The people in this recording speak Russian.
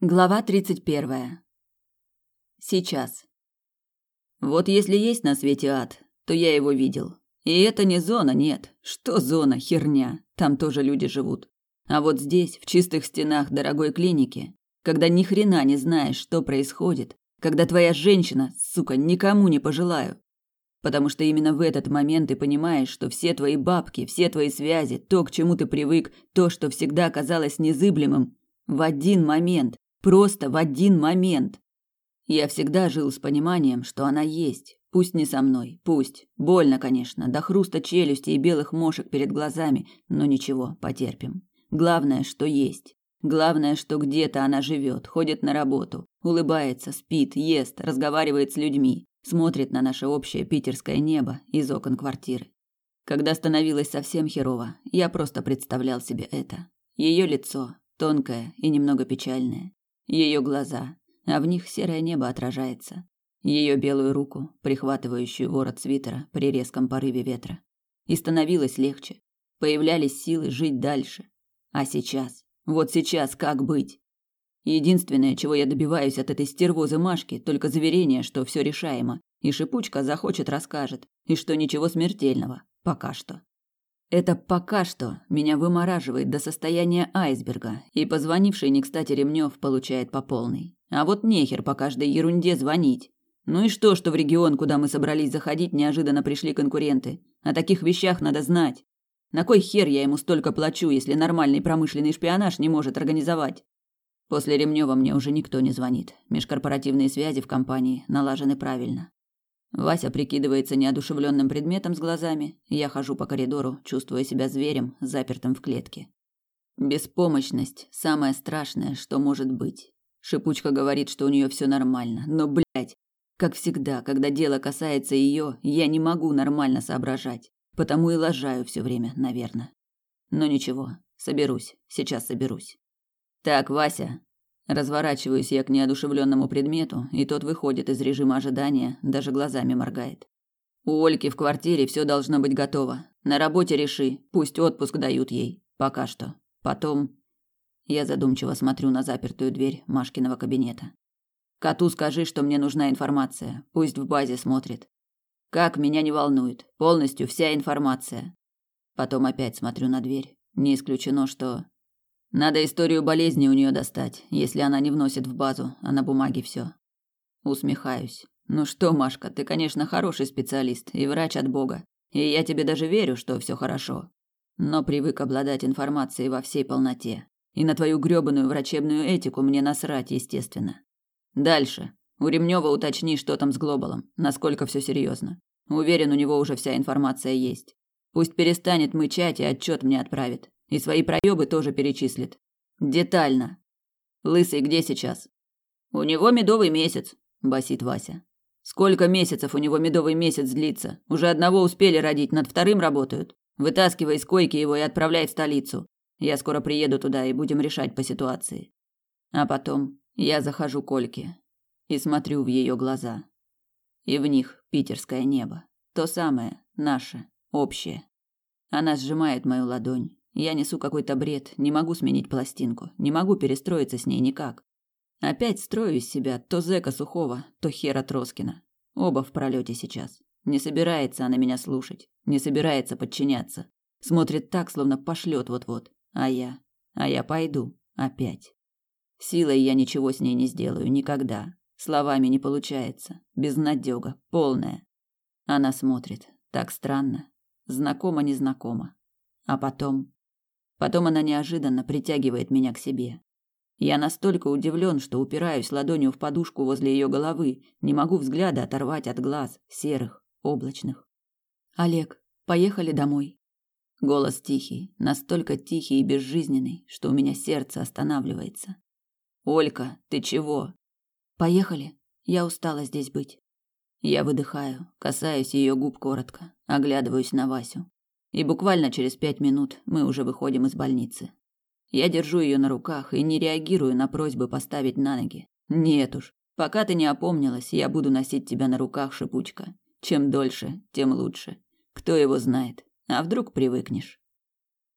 Глава тридцать первая. Сейчас. Вот если есть на свете ад, то я его видел. И это не зона, нет. Что зона, херня. Там тоже люди живут. А вот здесь, в чистых стенах дорогой клиники, когда ни хрена не знаешь, что происходит, когда твоя женщина, сука, никому не пожелаю. Потому что именно в этот момент ты понимаешь, что все твои бабки, все твои связи, то, к чему ты привык, то, что всегда казалось незыблемым, в один момент Просто в один момент. Я всегда жил с пониманием, что она есть. Пусть не со мной, пусть. Больно, конечно, до хруста челюсти и белых мошек перед глазами, но ничего, потерпим. Главное, что есть. Главное, что где-то она живет, ходит на работу, улыбается, спит, ест, разговаривает с людьми, смотрит на наше общее питерское небо из окон квартиры. Когда становилось совсем херово, я просто представлял себе это. Ее лицо, тонкое и немного печальное, ее глаза, а в них серое небо отражается. Ее белую руку, прихватывающую ворот свитера при резком порыве ветра. И становилось легче. Появлялись силы жить дальше. А сейчас? Вот сейчас как быть? Единственное, чего я добиваюсь от этой стервозы Машки, только заверение, что все решаемо, и шипучка захочет расскажет, и что ничего смертельного. Пока что. Это пока что меня вымораживает до состояния айсберга, и позвонивший не кстати Ремнев получает по полной. А вот нехер по каждой ерунде звонить. Ну и что, что в регион, куда мы собрались заходить, неожиданно пришли конкуренты? О таких вещах надо знать. На кой хер я ему столько плачу, если нормальный промышленный шпионаж не может организовать? После Ремнева мне уже никто не звонит. Межкорпоративные связи в компании налажены правильно. Вася прикидывается неодушевленным предметом с глазами, я хожу по коридору, чувствуя себя зверем, запертым в клетке. Беспомощность – самое страшное, что может быть. Шипучка говорит, что у нее все нормально, но, блядь, как всегда, когда дело касается ее, я не могу нормально соображать, потому и лажаю все время, наверное. Но ничего, соберусь, сейчас соберусь. Так, Вася, Разворачиваюсь я к неодушевленному предмету, и тот выходит из режима ожидания, даже глазами моргает. У Ольки в квартире все должно быть готово. На работе реши, пусть отпуск дают ей. Пока что. Потом... Я задумчиво смотрю на запертую дверь Машкиного кабинета. Коту скажи, что мне нужна информация. Пусть в базе смотрит. Как меня не волнует. Полностью вся информация. Потом опять смотрю на дверь. Не исключено, что надо историю болезни у нее достать, если она не вносит в базу, а на бумаге все. Усмехаюсь. Ну что, Машка, ты, конечно, хороший специалист и врач от Бога. И я тебе даже верю, что все хорошо. Но привык обладать информацией во всей полноте. И на твою грёбаную врачебную этику мне насрать, естественно. Дальше. У Ремнева уточни, что там с Глобалом, насколько все серьезно. Уверен, у него уже вся информация есть. Пусть перестанет мычать и отчет мне отправит. И свои проебы тоже перечислит. Детально. Лысый где сейчас? У него медовый месяц, басит Вася. Сколько месяцев у него медовый месяц длится? Уже одного успели родить, над вторым работают. Вытаскивай из койки его и отправляй в столицу. Я скоро приеду туда и будем решать по ситуации. А потом я захожу к Ольке и смотрю в ее глаза. И в них питерское небо. То самое, наше, общее. Она сжимает мою ладонь, я несу какой-то бред, не могу сменить пластинку, не могу перестроиться с ней никак. Опять строю из себя то зэка сухого, то хера Троскина. Оба в пролете сейчас. Не собирается она меня слушать, не собирается подчиняться. Смотрит так, словно пошлет вот-вот. А я? А я пойду. Опять. Силой я ничего с ней не сделаю никогда. Словами не получается. Безнадёга. Полная. Она смотрит. Так странно. Знакомо-незнакомо. А потом Потом она неожиданно притягивает меня к себе. Я настолько удивлен, что упираюсь ладонью в подушку возле ее головы, не могу взгляда оторвать от глаз, серых, облачных. «Олег, поехали домой». Голос тихий, настолько тихий и безжизненный, что у меня сердце останавливается. «Олька, ты чего?» «Поехали. Я устала здесь быть». Я выдыхаю, касаюсь ее губ коротко, оглядываюсь на Васю. И буквально через пять минут мы уже выходим из больницы. Я держу ее на руках и не реагирую на просьбы поставить на ноги. Нет уж, пока ты не опомнилась, я буду носить тебя на руках, шипучка. Чем дольше, тем лучше. Кто его знает? А вдруг привыкнешь?